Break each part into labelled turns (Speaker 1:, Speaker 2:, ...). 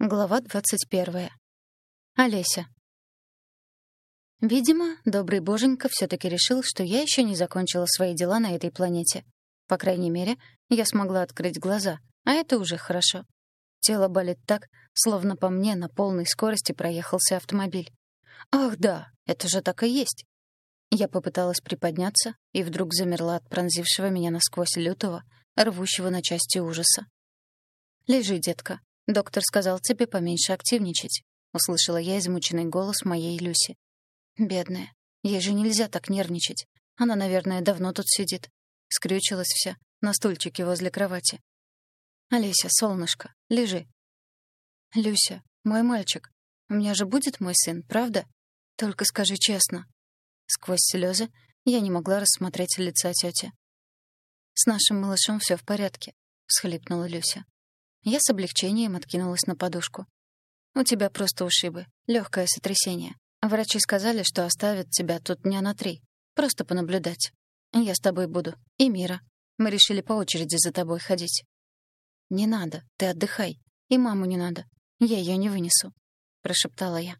Speaker 1: Глава двадцать первая. Олеся. Видимо, добрый боженька все таки решил, что я еще не закончила свои дела на этой планете. По крайней мере, я смогла открыть глаза, а это уже хорошо. Тело болит так, словно по мне на полной скорости проехался автомобиль. Ах да, это же так и есть. Я попыталась приподняться и вдруг замерла от пронзившего меня насквозь лютого, рвущего на части ужаса. «Лежи, детка, «Доктор сказал тебе поменьше активничать», — услышала я измученный голос моей Люси. «Бедная, ей же нельзя так нервничать. Она, наверное, давно тут сидит». Скрючилась вся на стульчике возле кровати. «Олеся, солнышко, лежи». «Люся, мой мальчик, у меня же будет мой сын, правда? Только скажи честно». Сквозь слезы я не могла рассмотреть лица тети. «С нашим малышом все в порядке», — всхлипнула Люся. Я с облегчением откинулась на подушку. «У тебя просто ушибы. Легкое сотрясение. Врачи сказали, что оставят тебя тут дня на три. Просто понаблюдать. Я с тобой буду. И Мира. Мы решили по очереди за тобой ходить». «Не надо. Ты отдыхай. И маму не надо. Я ее не вынесу», — прошептала я.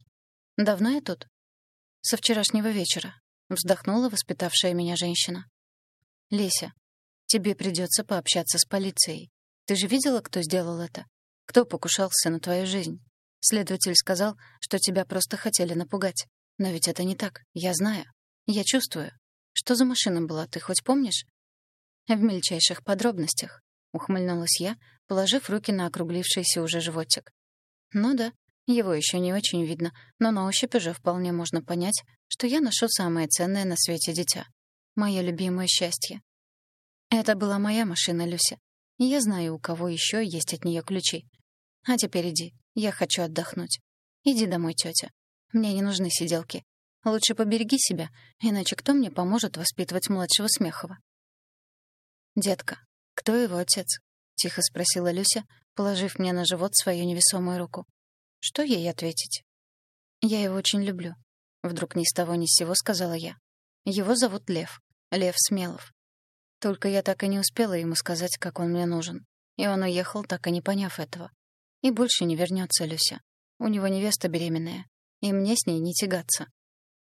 Speaker 1: «Давно я тут?» «Со вчерашнего вечера», — вздохнула воспитавшая меня женщина. «Леся, тебе придется пообщаться с полицией. Ты же видела, кто сделал это? Кто покушался на твою жизнь? Следователь сказал, что тебя просто хотели напугать. Но ведь это не так. Я знаю. Я чувствую. Что за машина была, ты хоть помнишь? В мельчайших подробностях, ухмыльнулась я, положив руки на округлившийся уже животик. Ну да, его еще не очень видно, но на ощупь уже вполне можно понять, что я ношу самое ценное на свете дитя. Мое любимое счастье. Это была моя машина, Люся. Я знаю, у кого еще есть от нее ключи. А теперь иди. Я хочу отдохнуть. Иди домой, тетя. Мне не нужны сиделки. Лучше побереги себя, иначе кто мне поможет воспитывать младшего Смехова? «Детка, кто его отец?» — тихо спросила Люся, положив мне на живот свою невесомую руку. Что ей ответить? «Я его очень люблю», — вдруг ни с того ни с сего сказала я. «Его зовут Лев. Лев Смелов. Только я так и не успела ему сказать, как он мне нужен. И он уехал, так и не поняв этого. И больше не вернется Люся. У него невеста беременная, и мне с ней не тягаться.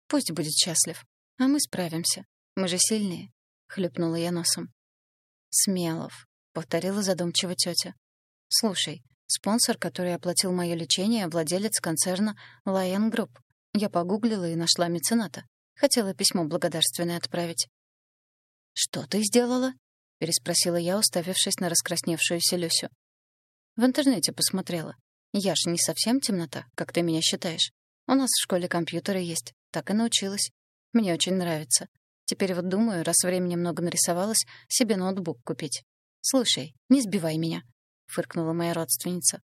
Speaker 1: Пусть будет счастлив, а мы справимся. Мы же сильные, — хлюпнула я носом. Смелов, — повторила задумчиво тетя. Слушай, спонсор, который оплатил мое лечение, владелец концерна Lion Group. Я погуглила и нашла мецената. Хотела письмо благодарственное отправить. «Что ты сделала?» — переспросила я, уставившись на раскрасневшуюся Люсю. «В интернете посмотрела. Я ж не совсем темнота, как ты меня считаешь. У нас в школе компьютеры есть, так и научилась. Мне очень нравится. Теперь вот думаю, раз времени много нарисовалось, себе ноутбук купить. Слушай, не сбивай меня», — фыркнула моя родственница.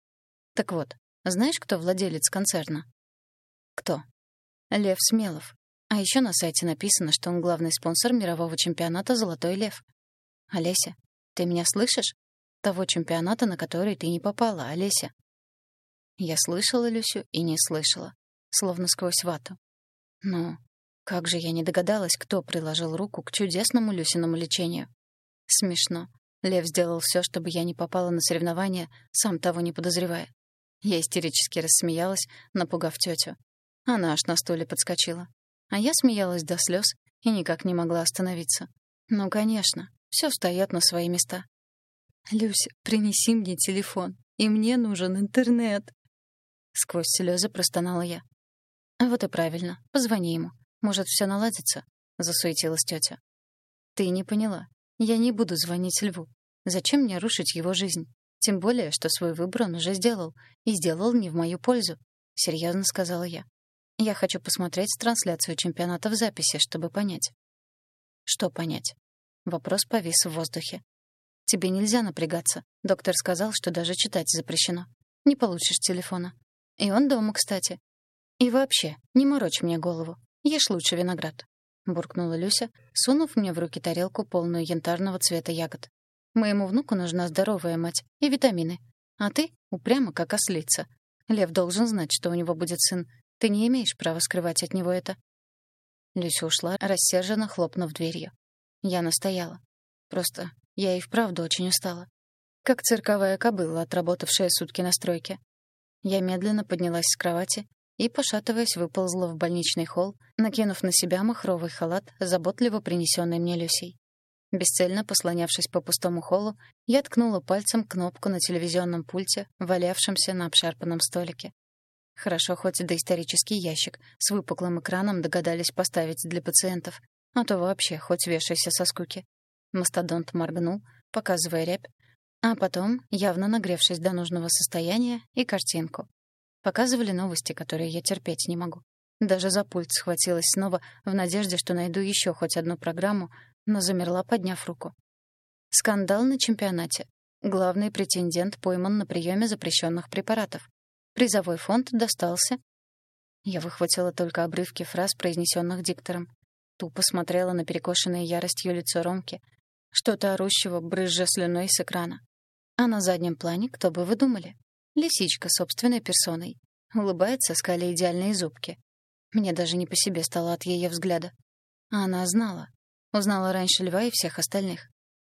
Speaker 1: «Так вот, знаешь, кто владелец концерна?» «Кто?» «Лев Смелов. А еще на сайте написано, что он главный спонсор мирового чемпионата «Золотой лев». Олеся, ты меня слышишь? Того чемпионата, на который ты не попала, Олеся. Я слышала Люсю и не слышала, словно сквозь вату. Ну, как же я не догадалась, кто приложил руку к чудесному Люсиному лечению. Смешно. Лев сделал все, чтобы я не попала на соревнования, сам того не подозревая. Я истерически рассмеялась, напугав тетю. Она аж на стуле подскочила. А я смеялась до слез и никак не могла остановиться. Ну, конечно, все встает на свои места. «Люся, принеси мне телефон, и мне нужен интернет!» Сквозь слезы простонала я. «Вот и правильно, позвони ему. Может, все наладится?» — засуетилась тетя. «Ты не поняла. Я не буду звонить Льву. Зачем мне рушить его жизнь? Тем более, что свой выбор он уже сделал. И сделал не в мою пользу», — серьезно сказала я. Я хочу посмотреть трансляцию чемпионата в записи, чтобы понять. Что понять? Вопрос повис в воздухе. Тебе нельзя напрягаться. Доктор сказал, что даже читать запрещено. Не получишь телефона. И он дома, кстати. И вообще, не морочь мне голову. Ешь лучше виноград. Буркнула Люся, сунув мне в руки тарелку, полную янтарного цвета ягод. Моему внуку нужна здоровая мать и витамины. А ты упрямо как ослица. Лев должен знать, что у него будет сын, ты не имеешь права скрывать от него это». Люся ушла, рассерженно хлопнув дверью. Я настояла. Просто я и вправду очень устала. Как цирковая кобыла, отработавшая сутки на стройке. Я медленно поднялась с кровати и, пошатываясь, выползла в больничный холл, накинув на себя махровый халат, заботливо принесенный мне Люсей. Бесцельно послонявшись по пустому холлу, я ткнула пальцем кнопку на телевизионном пульте, валявшемся на обшарпанном столике. Хорошо, хоть доисторический ящик с выпуклым экраном догадались поставить для пациентов, а то вообще хоть вешайся со скуки. Мастодонт моргнул, показывая рябь, а потом, явно нагревшись до нужного состояния, и картинку. Показывали новости, которые я терпеть не могу. Даже за пульт схватилась снова в надежде, что найду еще хоть одну программу, но замерла, подняв руку. Скандал на чемпионате. Главный претендент пойман на приеме запрещенных препаратов. Призовой фонд достался. Я выхватила только обрывки фраз, произнесенных диктором. Тупо смотрела на перекошенное яростью лицо Ромки, что-то орущего, брызжа слюной с экрана. А на заднем плане, кто бы вы думали? Лисичка собственной персоной. Улыбается, скаля идеальные зубки. Мне даже не по себе стало от ее взгляда. А она знала. Узнала раньше льва и всех остальных.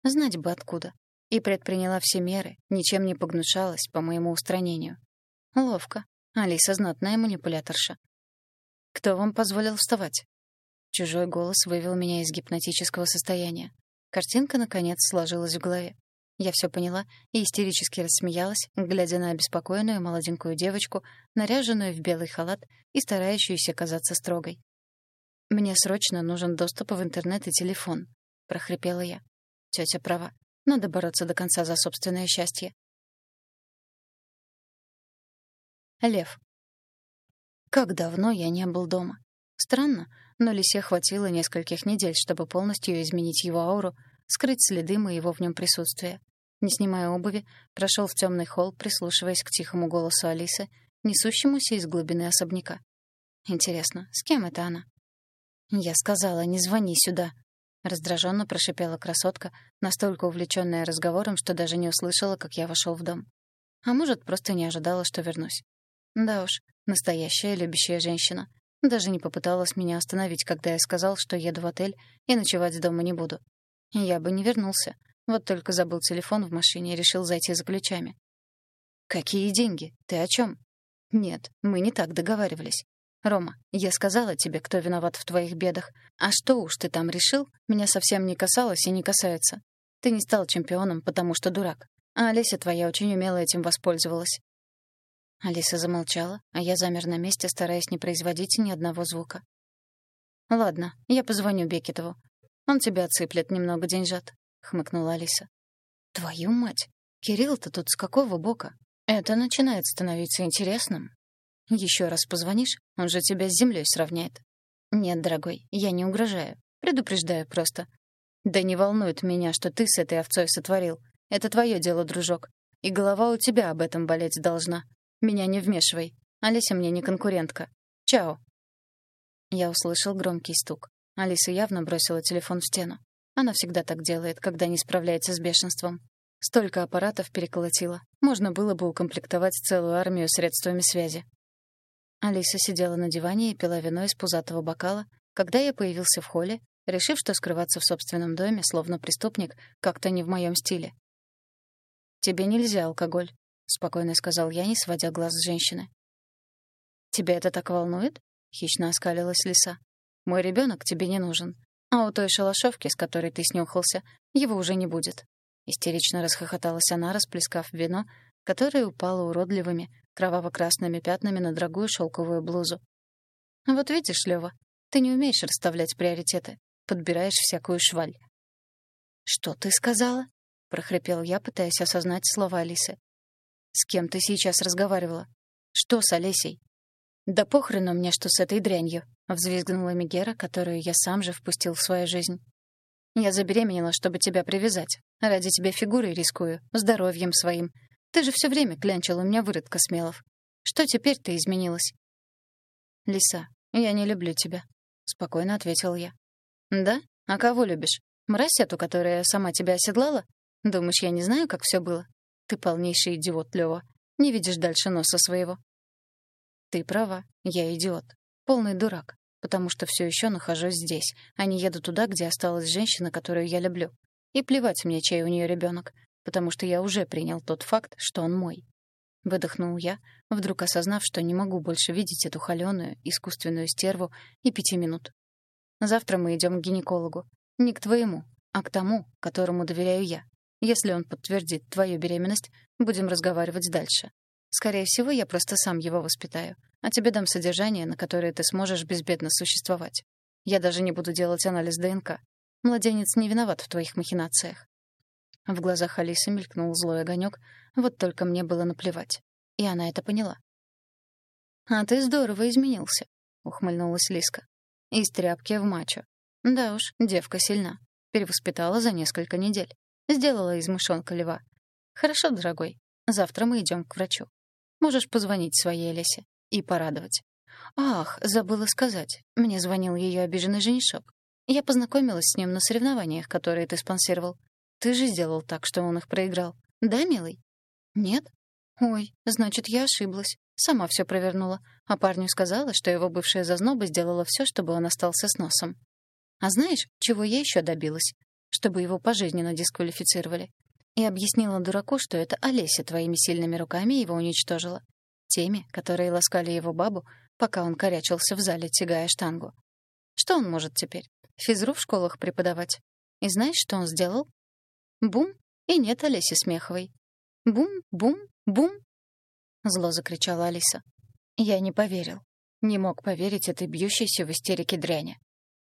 Speaker 1: Знать бы откуда. И предприняла все меры, ничем не погнушалась по моему устранению. Ловко. Алиса знатная манипуляторша. «Кто вам позволил вставать?» Чужой голос вывел меня из гипнотического состояния. Картинка, наконец, сложилась в голове. Я все поняла и истерически рассмеялась, глядя на обеспокоенную молоденькую девочку, наряженную в белый халат и старающуюся казаться строгой. «Мне срочно нужен доступ в интернет и телефон», — прохрипела я. Тетя права. Надо бороться до конца за собственное счастье. Лев. Как давно я не был дома. Странно, но Лисе хватило нескольких недель, чтобы полностью изменить его ауру, скрыть следы моего в нем присутствия. Не снимая обуви, прошел в темный холл, прислушиваясь к тихому голосу Алисы, несущемуся из глубины особняка. Интересно, с кем это она? Я сказала, не звони сюда. Раздраженно прошипела красотка, настолько увлеченная разговором, что даже не услышала, как я вошел в дом. А может, просто не ожидала, что вернусь. Да уж, настоящая любящая женщина. Даже не попыталась меня остановить, когда я сказал, что еду в отель и ночевать дома не буду. Я бы не вернулся, вот только забыл телефон в машине и решил зайти за ключами. «Какие деньги? Ты о чем? «Нет, мы не так договаривались. Рома, я сказала тебе, кто виноват в твоих бедах. А что уж ты там решил, меня совсем не касалось и не касается. Ты не стал чемпионом, потому что дурак. А Олеся твоя очень умело этим воспользовалась». Алиса замолчала, а я замер на месте, стараясь не производить ни одного звука. «Ладно, я позвоню Бекетову. Он тебя отсыплет немного деньжат. — хмыкнула Алиса. «Твою мать! Кирилл-то тут с какого бока? Это начинает становиться интересным. Еще раз позвонишь, он же тебя с землей сравняет. Нет, дорогой, я не угрожаю. Предупреждаю просто. Да не волнует меня, что ты с этой овцой сотворил. Это твое дело, дружок. И голова у тебя об этом болеть должна. Меня не вмешивай. Алиса мне не конкурентка. Чао. Я услышал громкий стук. Алиса явно бросила телефон в стену. Она всегда так делает, когда не справляется с бешенством. Столько аппаратов переколотила. Можно было бы укомплектовать целую армию средствами связи. Алиса сидела на диване и пила вино из пузатого бокала, когда я появился в холле, решив, что скрываться в собственном доме, словно преступник, как-то не в моем стиле. «Тебе нельзя алкоголь», — спокойно сказал я, не сводя глаз с женщины. «Тебя это так волнует?» — хищно оскалилась лиса. «Мой ребенок тебе не нужен. А у той шалашовки, с которой ты снюхался, его уже не будет. Истерично расхохоталась она, расплескав вино, которое упало уродливыми, кроваво-красными пятнами на дорогую шелковую блузу. «Вот видишь, Лёва, ты не умеешь расставлять приоритеты, подбираешь всякую шваль». «Что ты сказала?» — прохрипел я, пытаясь осознать слова Алисы. «С кем ты сейчас разговаривала? Что с Олесей?» «Да похрену мне, что с этой дрянью», Взвизгнула Мегера, которую я сам же впустил в свою жизнь. «Я забеременела, чтобы тебя привязать. Ради тебя фигурой рискую, здоровьем своим. Ты же все время клянчил у меня выродка смелов. Что теперь ты изменилась?» «Лиса, я не люблю тебя», — спокойно ответил я. «Да? А кого любишь? Мразь эту, которая сама тебя оседлала? Думаешь, я не знаю, как все было? Ты полнейший идиот, Лёва. Не видишь дальше носа своего». «Ты права, я идиот. Полный дурак потому что все еще нахожусь здесь, а не еду туда, где осталась женщина, которую я люблю. И плевать мне, чей у нее ребенок, потому что я уже принял тот факт, что он мой. — выдохнул я, вдруг осознав, что не могу больше видеть эту холёную, искусственную стерву и пяти минут. «Завтра мы идем к гинекологу. Не к твоему, а к тому, которому доверяю я. Если он подтвердит твою беременность, будем разговаривать дальше. Скорее всего, я просто сам его воспитаю, а тебе дам содержание, на которое ты сможешь безбедно существовать. Я даже не буду делать анализ ДНК. Младенец не виноват в твоих махинациях. В глазах Алисы мелькнул злой огонек, вот только мне было наплевать. И она это поняла. «А ты здорово изменился», — ухмыльнулась Лиска. «Из тряпки в мачо. Да уж, девка сильна. Перевоспитала за несколько недель. Сделала из мышонка льва. Хорошо, дорогой. Завтра мы идем к врачу. Можешь позвонить своей Лесе и порадовать. Ах, забыла сказать. Мне звонил ее обиженный женишок. Я познакомилась с ним на соревнованиях, которые ты спонсировал. Ты же сделал так, что он их проиграл. Да, милый? Нет? Ой, значит, я ошиблась. Сама все провернула. А парню сказала, что его бывшая зазноба сделала все, чтобы он остался с носом. А знаешь, чего я еще добилась? Чтобы его пожизненно дисквалифицировали. И объяснила дураку, что это Олеся твоими сильными руками его уничтожила. Теми, которые ласкали его бабу, пока он корячился в зале, тягая штангу. Что он может теперь? Физру в школах преподавать? И знаешь, что он сделал? Бум, и нет Олеси Смеховой. Бум, бум, бум. Зло закричала Алиса. Я не поверил. Не мог поверить этой бьющейся в истерике дряни.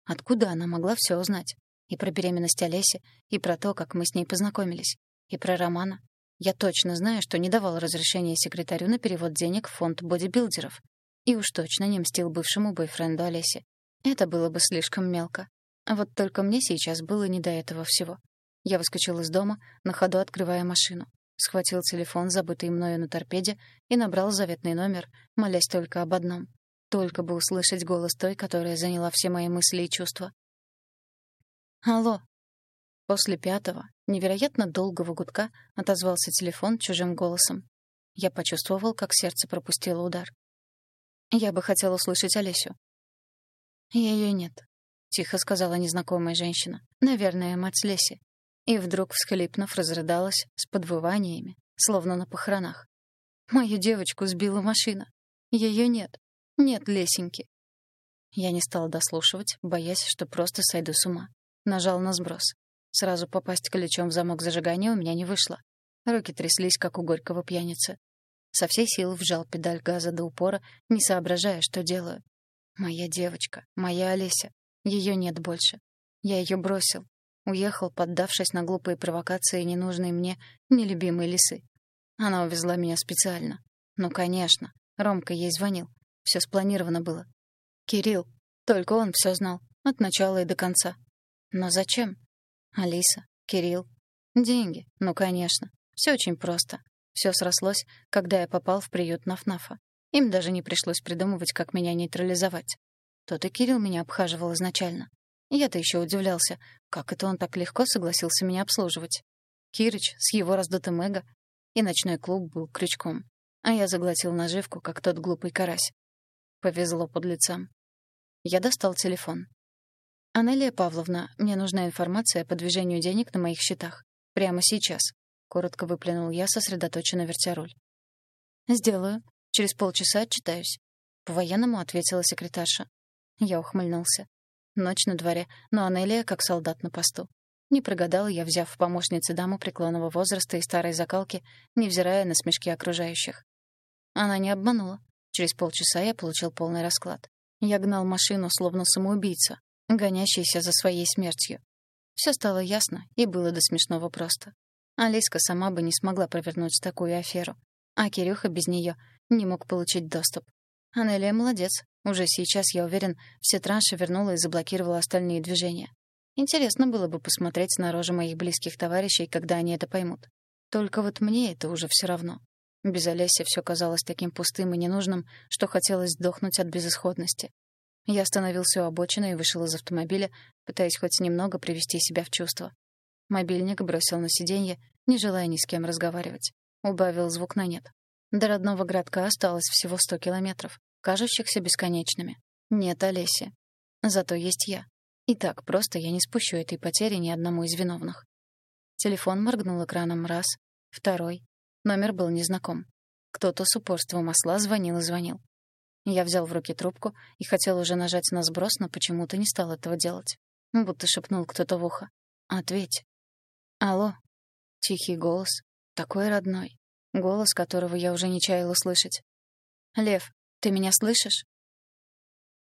Speaker 1: Откуда она могла все узнать? И про беременность Олеси, и про то, как мы с ней познакомились, и про Романа. Я точно знаю, что не давал разрешения секретарю на перевод денег в фонд бодибилдеров. И уж точно не мстил бывшему бойфренду Олеси. Это было бы слишком мелко. А вот только мне сейчас было не до этого всего. Я выскочил из дома, на ходу открывая машину. Схватил телефон, забытый мною на торпеде, и набрал заветный номер, молясь только об одном. Только бы услышать голос той, которая заняла все мои мысли и чувства. «Алло!» После пятого, невероятно долгого гудка отозвался телефон чужим голосом. Я почувствовал, как сердце пропустило удар. Я бы хотел услышать Олесю. Ее нет», — тихо сказала незнакомая женщина. «Наверное, мать Леси и вдруг, всхлипнув, разрыдалась с подвываниями, словно на похоронах. «Мою девочку сбила машина. Ее нет. Нет Лесеньки». Я не стала дослушивать, боясь, что просто сойду с ума. Нажал на сброс. Сразу попасть ключом в замок зажигания у меня не вышло. Руки тряслись, как у горького пьяницы. Со всей силы вжал педаль газа до упора, не соображая, что делаю. Моя девочка, моя Олеся. Ее нет больше. Я ее бросил, Уехал, поддавшись на глупые провокации ненужной мне нелюбимой лисы. Она увезла меня специально. Ну, конечно, Ромка ей звонил. Все спланировано было. Кирилл. Только он все знал. От начала и до конца. Но зачем? Алиса, Кирилл. Деньги. Ну, конечно. Все очень просто. Все срослось, когда я попал в приют Нафнафа. Им даже не пришлось придумывать, как меня нейтрализовать. Тот и Кирилл меня обхаживал изначально. Я-то еще удивлялся, как это он так легко согласился меня обслуживать. Кирыч с его раздутым эго, и ночной клуб был крючком. А я заглотил наживку, как тот глупый карась. Повезло под лицам. Я достал телефон. «Анелия Павловна, мне нужна информация по движению денег на моих счетах. Прямо сейчас», — коротко выплюнул я, сосредоточенно вертя руль. «Сделаю. Через полчаса отчитаюсь», — по-военному ответила секретарша. Я ухмыльнулся. Ночь на дворе, но Анелия как солдат на посту. Не прогадал я, взяв в помощницы даму преклонного возраста и старой закалки, невзирая на смешки окружающих. Она не обманула. Через полчаса я получил полный расклад. Я гнал машину, словно самоубийца, гонящийся за своей смертью. Все стало ясно и было до смешного просто. Алиска сама бы не смогла провернуть такую аферу, а Кирюха без нее не мог получить доступ. Анелия молодец, уже сейчас, я уверен, все транши вернула и заблокировала остальные движения. Интересно было бы посмотреть на рожи моих близких товарищей, когда они это поймут. Только вот мне это уже все равно. Без Олеси все казалось таким пустым и ненужным, что хотелось сдохнуть от безысходности. Я остановился у обочины и вышел из автомобиля, пытаясь хоть немного привести себя в чувство. Мобильник бросил на сиденье, не желая ни с кем разговаривать. Убавил звук на нет. До родного городка осталось всего сто километров кажущихся бесконечными. Нет Олеси. Зато есть я. И так просто я не спущу этой потери ни одному из виновных. Телефон моргнул экраном раз, второй. Номер был незнаком. Кто-то с упорством осла звонил и звонил. Я взял в руки трубку и хотел уже нажать на сброс, но почему-то не стал этого делать. Будто шепнул кто-то в ухо. «Ответь». «Алло». Тихий голос. Такой родной. Голос, которого я уже не чаял услышать. «Лев, ты меня слышишь?»